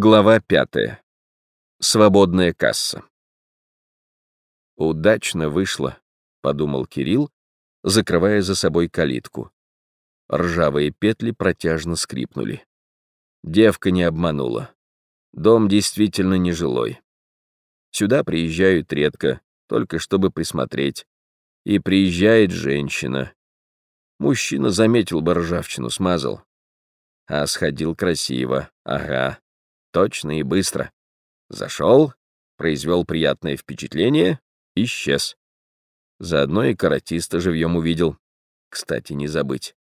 Глава пятая. Свободная касса. «Удачно вышло», — подумал Кирилл, закрывая за собой калитку. Ржавые петли протяжно скрипнули. Девка не обманула. Дом действительно нежилой. Сюда приезжают редко, только чтобы присмотреть. И приезжает женщина. Мужчина заметил бы ржавчину, смазал. А сходил красиво, ага, точно и быстро. Зашел, произвел приятное впечатление, исчез. Заодно и каратиста живьем увидел. Кстати, не забыть.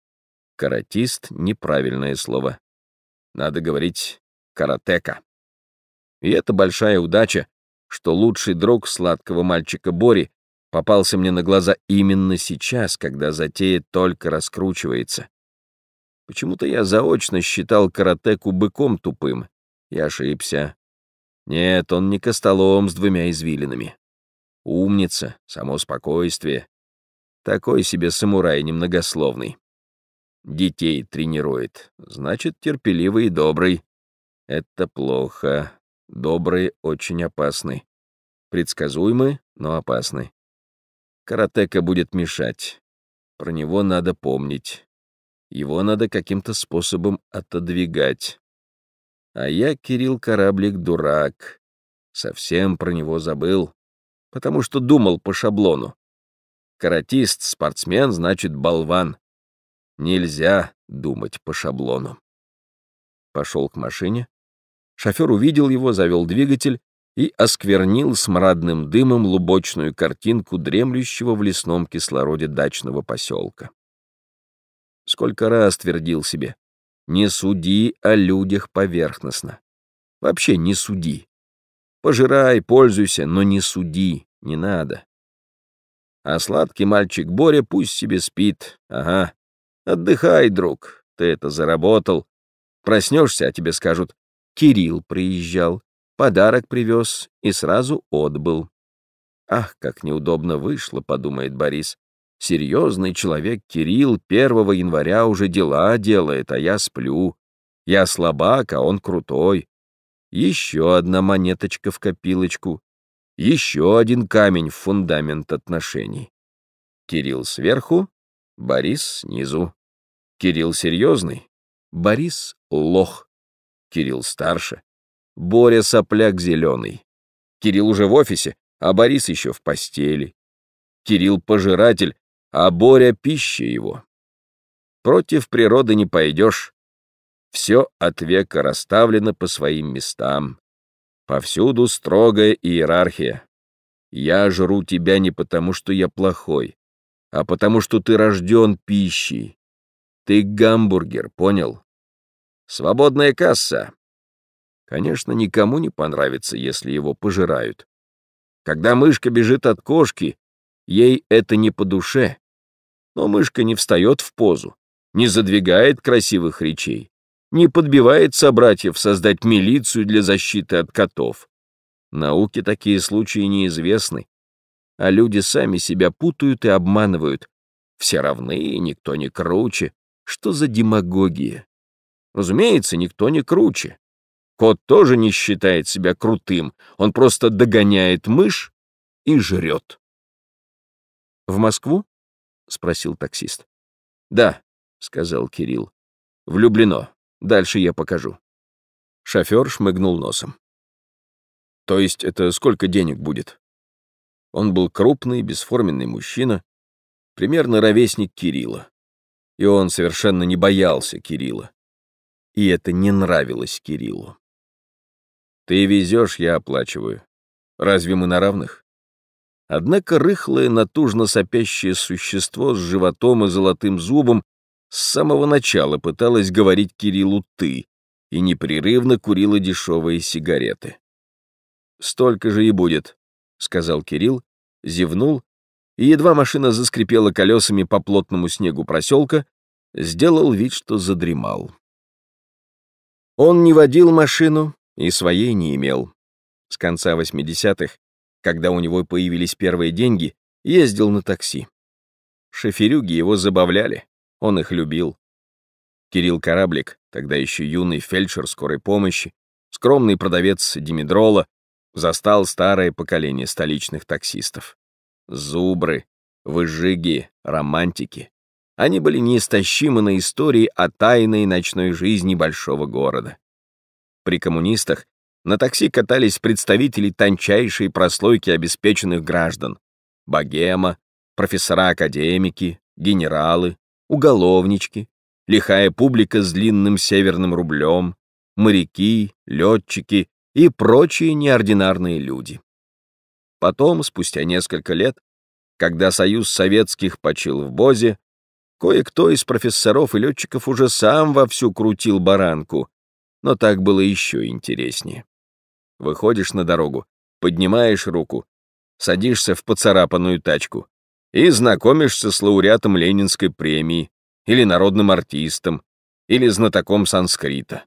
Каратист — неправильное слово. Надо говорить «каратека». И это большая удача, что лучший друг сладкого мальчика Бори попался мне на глаза именно сейчас, когда затея только раскручивается. Почему-то я заочно считал каратеку быком тупым и ошибся. Нет, он не костолом с двумя извилинами. Умница, само спокойствие. Такой себе самурай немногословный. Детей тренирует, значит, терпеливый и добрый. Это плохо. Добрые очень опасны. Предсказуемы, но опасны. Каратека будет мешать. Про него надо помнить. Его надо каким-то способом отодвигать. А я, Кирилл Кораблик, дурак. Совсем про него забыл, потому что думал по шаблону. Каратист, спортсмен, значит болван. Нельзя думать по шаблону. Пошел к машине. Шофер увидел его, завел двигатель и осквернил смрадным дымом лубочную картинку дремлющего в лесном кислороде дачного поселка. Сколько раз твердил себе, не суди о людях поверхностно. Вообще не суди. Пожирай, пользуйся, но не суди, не надо. А сладкий мальчик Боря пусть себе спит. Ага. Отдыхай, друг, ты это заработал. Проснешься, а тебе скажут, Кирилл приезжал, подарок привез и сразу отбыл. Ах, как неудобно вышло, подумает Борис. Серьезный человек Кирилл 1 января уже дела делает, а я сплю. Я слабак, а он крутой. Еще одна монеточка в копилочку. Еще один камень в фундамент отношений. Кирилл сверху, Борис снизу. Кирилл серьезный, Борис лох. Кирилл старше, Боря сопляк зеленый. Кирилл уже в офисе, а Борис еще в постели. Кирилл пожиратель, а Боря — пища его. Против природы не пойдешь. Все от века расставлено по своим местам. Повсюду строгая иерархия. Я жру тебя не потому, что я плохой, а потому, что ты рожден пищей. Ты гамбургер, понял? Свободная касса. Конечно, никому не понравится, если его пожирают. Когда мышка бежит от кошки, Ей это не по душе. Но мышка не встает в позу, не задвигает красивых речей, не подбивает собратьев создать милицию для защиты от котов. Науке такие случаи неизвестны, а люди сами себя путают и обманывают. Все равны, никто не круче. Что за демагогия? Разумеется, никто не круче. Кот тоже не считает себя крутым, он просто догоняет мышь и жрет. «В Москву?» — спросил таксист. «Да», — сказал Кирилл. «Влюблено. Дальше я покажу». Шофер шмыгнул носом. «То есть это сколько денег будет?» Он был крупный, бесформенный мужчина, примерно ровесник Кирилла. И он совершенно не боялся Кирилла. И это не нравилось Кириллу. «Ты везешь, я оплачиваю. Разве мы на равных?» Однако рыхлое, натужно сопящее существо с животом и золотым зубом с самого начала пыталось говорить Кириллу «ты» и непрерывно курило дешевые сигареты. «Столько же и будет», — сказал Кирилл, зевнул, и едва машина заскрипела колесами по плотному снегу проселка, сделал вид, что задремал. Он не водил машину и своей не имел. С конца 80-х когда у него появились первые деньги, ездил на такси. Шоферюги его забавляли, он их любил. Кирилл Кораблик, тогда еще юный фельдшер скорой помощи, скромный продавец димедрола, застал старое поколение столичных таксистов. Зубры, выжиги, романтики. Они были неистощимы на истории о тайной ночной жизни большого города. При коммунистах на такси катались представители тончайшей прослойки обеспеченных граждан. Богема, профессора-академики, генералы, уголовнички, лихая публика с длинным северным рублем, моряки, летчики и прочие неординарные люди. Потом, спустя несколько лет, когда Союз Советских почил в Бозе, кое-кто из профессоров и летчиков уже сам вовсю крутил баранку, но так было еще интереснее. Выходишь на дорогу, поднимаешь руку, садишься в поцарапанную тачку и знакомишься с лауреатом Ленинской премии или народным артистом, или знатоком санскрита.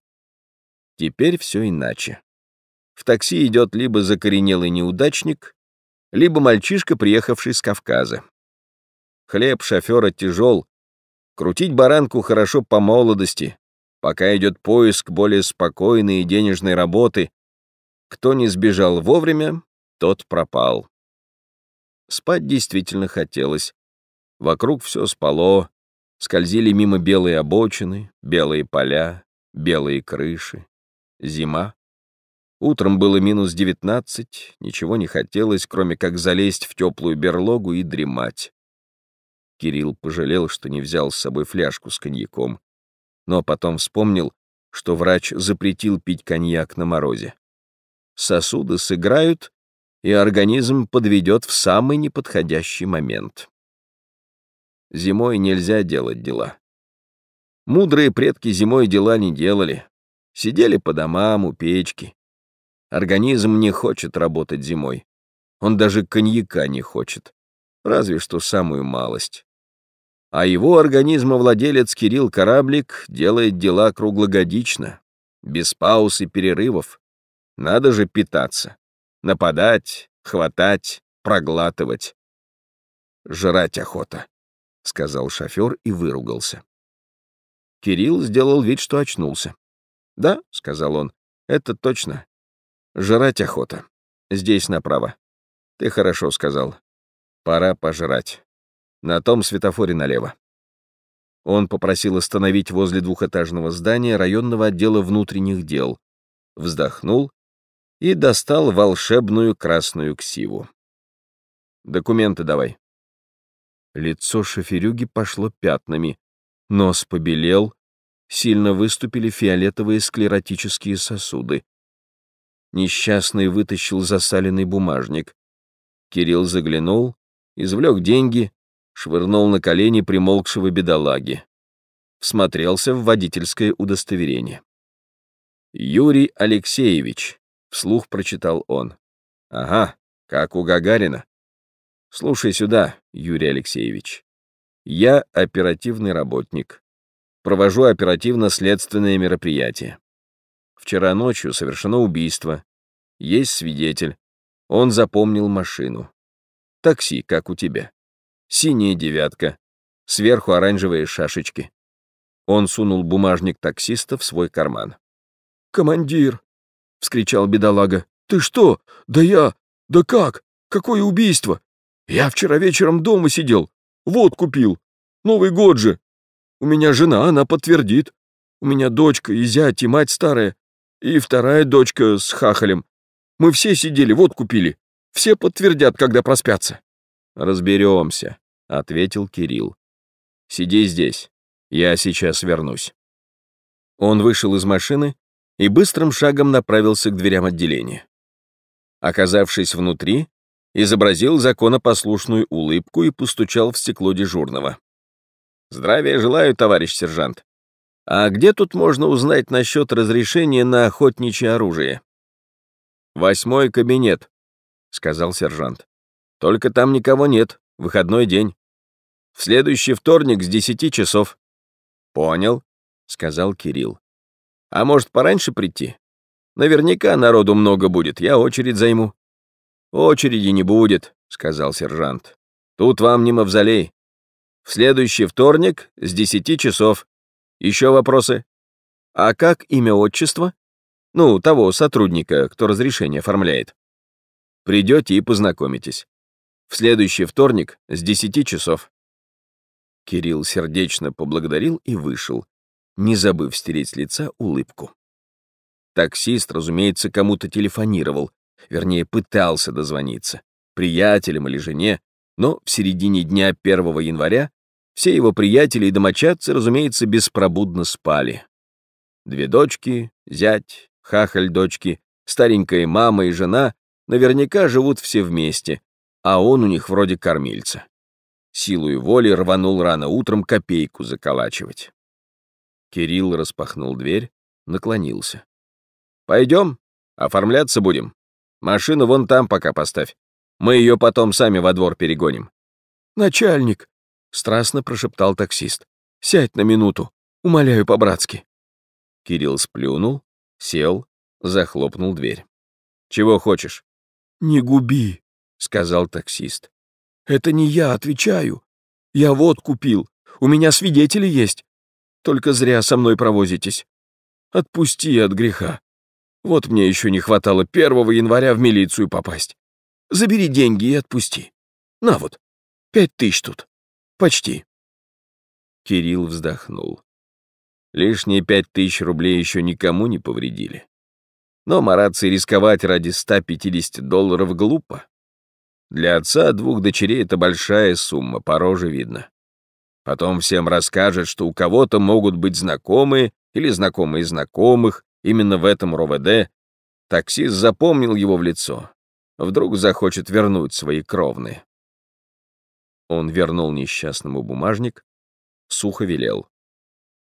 Теперь все иначе. В такси идет либо закоренелый неудачник, либо мальчишка, приехавший с Кавказа. Хлеб шофера тяжел, крутить баранку хорошо по молодости, пока идет поиск более спокойной и денежной работы. Кто не сбежал вовремя, тот пропал. Спать действительно хотелось. Вокруг все спало, скользили мимо белые обочины, белые поля, белые крыши. Зима. Утром было минус девятнадцать, ничего не хотелось, кроме как залезть в теплую берлогу и дремать. Кирилл пожалел, что не взял с собой фляжку с коньяком, но потом вспомнил, что врач запретил пить коньяк на морозе. Сосуды сыграют, и организм подведет в самый неподходящий момент. Зимой нельзя делать дела. Мудрые предки зимой дела не делали. Сидели по домам, у печки. Организм не хочет работать зимой. Он даже коньяка не хочет. Разве что самую малость. А его организмовладелец Кирилл Кораблик делает дела круглогодично, без пауз и перерывов. Надо же питаться. Нападать, хватать, проглатывать. Жрать охота. — сказал шофер и выругался. Кирилл сделал вид, что очнулся. «Да», — сказал он, — «это точно. Жрать охота. Здесь направо. Ты хорошо сказал. Пора пожрать. На том светофоре налево». Он попросил остановить возле двухэтажного здания районного отдела внутренних дел, вздохнул и достал волшебную красную ксиву. «Документы давай», Лицо шоферюги пошло пятнами, нос побелел, сильно выступили фиолетовые склеротические сосуды. Несчастный вытащил засаленный бумажник. Кирилл заглянул, извлек деньги, швырнул на колени примолкшего бедолаги. Всмотрелся в водительское удостоверение. «Юрий Алексеевич», — вслух прочитал он. «Ага, как у Гагарина. Слушай сюда, Юрий Алексеевич. Я оперативный работник. Провожу оперативно-следственные мероприятия. Вчера ночью совершено убийство. Есть свидетель. Он запомнил машину. Такси, как у тебя. Синяя девятка. Сверху оранжевые шашечки. Он сунул бумажник таксиста в свой карман. «Командир!» — вскричал бедолага. «Ты что? Да я! Да как? Какое убийство? Я вчера вечером дома сидел, вот купил. Новый год же. У меня жена, она подтвердит. У меня дочка и зять, и мать старая, и вторая дочка с хахалем. Мы все сидели, вот купили. Все подтвердят, когда проспятся. Разберемся, ответил Кирилл. Сиди здесь, я сейчас вернусь. Он вышел из машины и быстрым шагом направился к дверям отделения. Оказавшись внутри, изобразил законопослушную улыбку и постучал в стекло дежурного. «Здравия желаю, товарищ сержант. А где тут можно узнать насчет разрешения на охотничье оружие?» «Восьмой кабинет», — сказал сержант. «Только там никого нет, выходной день. В следующий вторник с десяти часов». «Понял», — сказал Кирилл. «А может, пораньше прийти? Наверняка народу много будет, я очередь займу». «Очереди не будет», — сказал сержант. «Тут вам не мавзолей. В следующий вторник с десяти часов. Еще вопросы? А как имя отчество?» Ну, того сотрудника, кто разрешение оформляет. Придете и познакомитесь. В следующий вторник с 10 часов. Кирилл сердечно поблагодарил и вышел, не забыв стереть с лица улыбку. Таксист, разумеется, кому-то телефонировал, вернее, пытался дозвониться, приятелям или жене, но в середине дня 1 января все его приятели и домочадцы, разумеется, беспробудно спали. Две дочки, зять, хахаль дочки, старенькая мама и жена наверняка живут все вместе, а он у них вроде кормильца. Силой воли рванул рано утром копейку заколачивать. Кирилл распахнул дверь, наклонился. «Пойдем, оформляться будем. Машину вон там пока поставь. Мы ее потом сами во двор перегоним». «Начальник», — страстно прошептал таксист, — «сядь на минуту, умоляю по-братски». Кирилл сплюнул, сел, захлопнул дверь. «Чего хочешь?» «Не губи», — сказал таксист. «Это не я, отвечаю. Я вот купил. У меня свидетели есть. Только зря со мной провозитесь. Отпусти от греха. Вот мне еще не хватало 1 января в милицию попасть. Забери деньги и отпусти. На вот, пять тысяч тут. Почти». Кирилл вздохнул. Лишние пять тысяч рублей еще никому не повредили. Но мараться и рисковать ради 150 долларов глупо. Для отца двух дочерей это большая сумма, по роже видно. Потом всем расскажет, что у кого-то могут быть знакомые или знакомые знакомых именно в этом РОВД. Таксист запомнил его в лицо. Вдруг захочет вернуть свои кровные. Он вернул несчастному бумажник, сухо велел.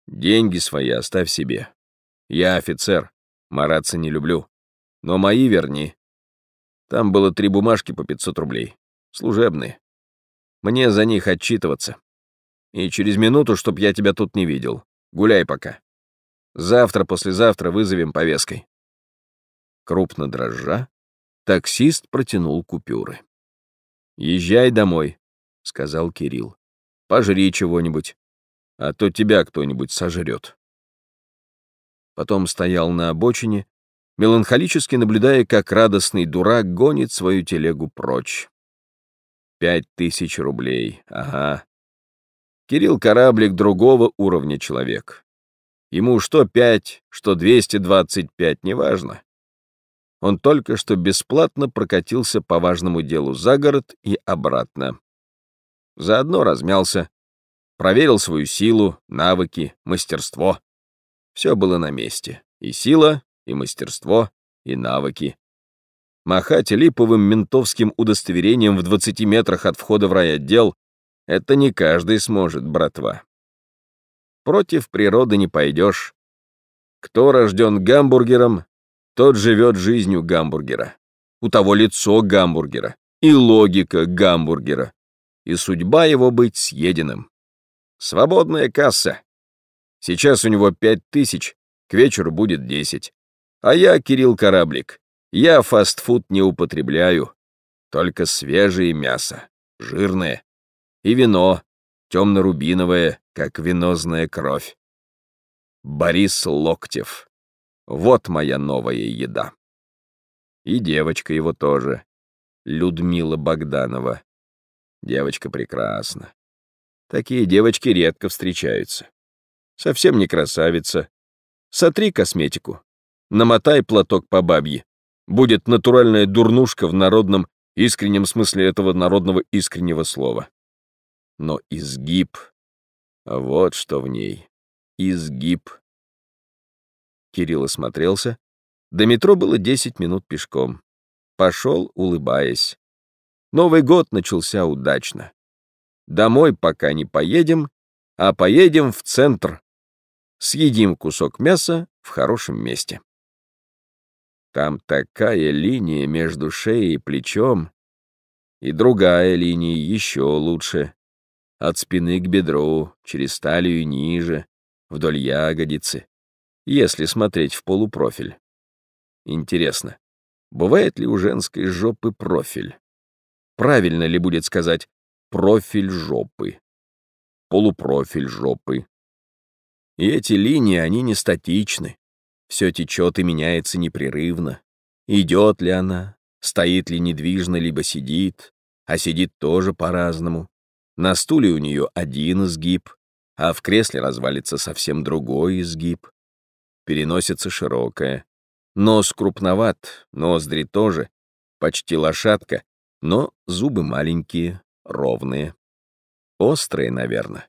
«Деньги свои оставь себе. Я офицер, Мараться не люблю. Но мои верни. Там было три бумажки по 500 рублей. Служебные. Мне за них отчитываться. И через минуту, чтоб я тебя тут не видел. Гуляй пока. Завтра, послезавтра вызовем повесткой. Крупно дрожжа, таксист протянул купюры. «Езжай домой», — сказал Кирилл. «Пожри чего-нибудь, а то тебя кто-нибудь сожрет» потом стоял на обочине, меланхолически наблюдая, как радостный дурак гонит свою телегу прочь. Пять тысяч рублей, ага. Кирилл Кораблик другого уровня человек. Ему что пять, что двести двадцать пять, неважно. Он только что бесплатно прокатился по важному делу за город и обратно. Заодно размялся, проверил свою силу, навыки, мастерство. Все было на месте. И сила, и мастерство, и навыки. Махать липовым ментовским удостоверением в 20 метрах от входа в райотдел — это не каждый сможет, братва. Против природы не пойдешь. Кто рожден гамбургером, тот живет жизнью гамбургера. У того лицо гамбургера, и логика гамбургера, и судьба его быть съеденным. Свободная касса. Сейчас у него пять тысяч, к вечеру будет десять. А я, Кирилл Кораблик, я фастфуд не употребляю, только свежее мясо, жирное, и вино, темно-рубиновое, как венозная кровь. Борис Локтев. Вот моя новая еда. И девочка его тоже, Людмила Богданова. Девочка прекрасна. Такие девочки редко встречаются. Совсем не красавица. Сотри косметику. Намотай платок по бабье. Будет натуральная дурнушка в народном, искреннем смысле этого народного искреннего слова. Но изгиб... Вот что в ней. Изгиб. Кирилл осмотрелся. До метро было 10 минут пешком. Пошел, улыбаясь. Новый год начался удачно. Домой пока не поедем, а поедем в центр, съедим кусок мяса в хорошем месте. Там такая линия между шеей и плечом, и другая линия еще лучше, от спины к бедру, через талию ниже, вдоль ягодицы, если смотреть в полупрофиль. Интересно, бывает ли у женской жопы профиль? Правильно ли будет сказать профиль жопы? Полупрофиль жопы, и эти линии, они не статичны. Все течет и меняется непрерывно. Идет ли она, стоит ли недвижно, либо сидит, а сидит тоже по-разному. На стуле у нее один изгиб, а в кресле развалится совсем другой изгиб. Переносится широкая. Нос крупноват, ноздри тоже, почти лошадка, но зубы маленькие, ровные. Острые, наверное.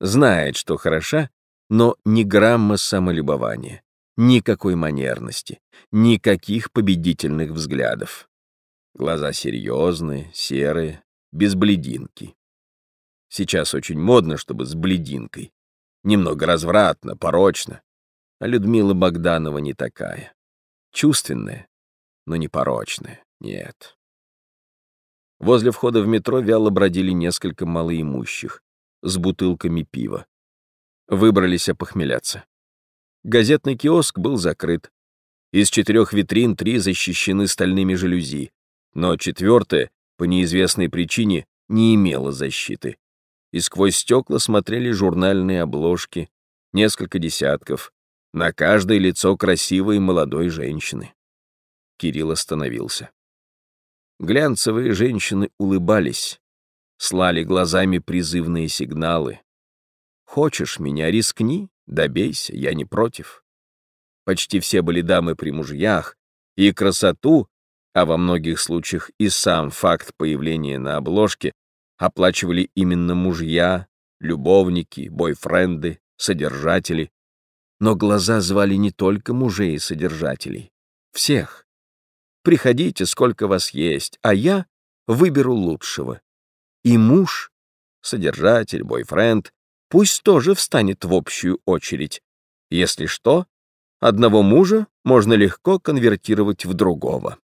Знает, что хороша, но ни грамма самолюбования, никакой манерности, никаких победительных взглядов. Глаза серьезные, серые, без блединки. Сейчас очень модно, чтобы с блединкой. Немного развратно, порочно. А Людмила Богданова не такая. Чувственная, но не порочная, нет. Возле входа в метро вяло бродили несколько малоимущих с бутылками пива. Выбрались опохмеляться. Газетный киоск был закрыт. Из четырех витрин три защищены стальными жалюзи, но четвертая, по неизвестной причине, не имела защиты. И сквозь стекла смотрели журнальные обложки, несколько десятков, на каждое лицо красивой молодой женщины. Кирилл остановился. Глянцевые женщины улыбались, слали глазами призывные сигналы. «Хочешь меня, рискни, добейся, я не против». Почти все были дамы при мужьях, и красоту, а во многих случаях и сам факт появления на обложке оплачивали именно мужья, любовники, бойфренды, содержатели. Но глаза звали не только мужей и содержателей, всех. Приходите, сколько вас есть, а я выберу лучшего. И муж, содержатель, бойфренд, пусть тоже встанет в общую очередь. Если что, одного мужа можно легко конвертировать в другого.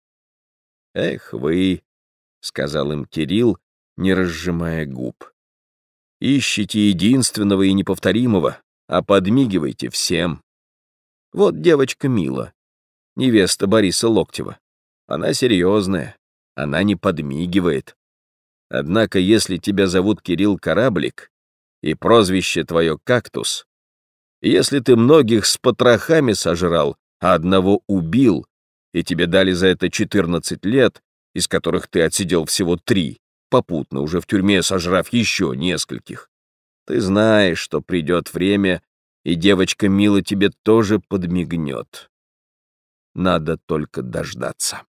«Эх вы», — сказал им Кирилл, не разжимая губ. «Ищите единственного и неповторимого, а подмигивайте всем. Вот девочка Мила, невеста Бориса Локтева. Она серьезная, она не подмигивает. Однако, если тебя зовут Кирилл Кораблик, и прозвище твое Кактус, если ты многих с потрохами сожрал, а одного убил, и тебе дали за это 14 лет, из которых ты отсидел всего три, попутно уже в тюрьме сожрав еще нескольких, ты знаешь, что придет время, и девочка Мила тебе тоже подмигнет. Надо только дождаться.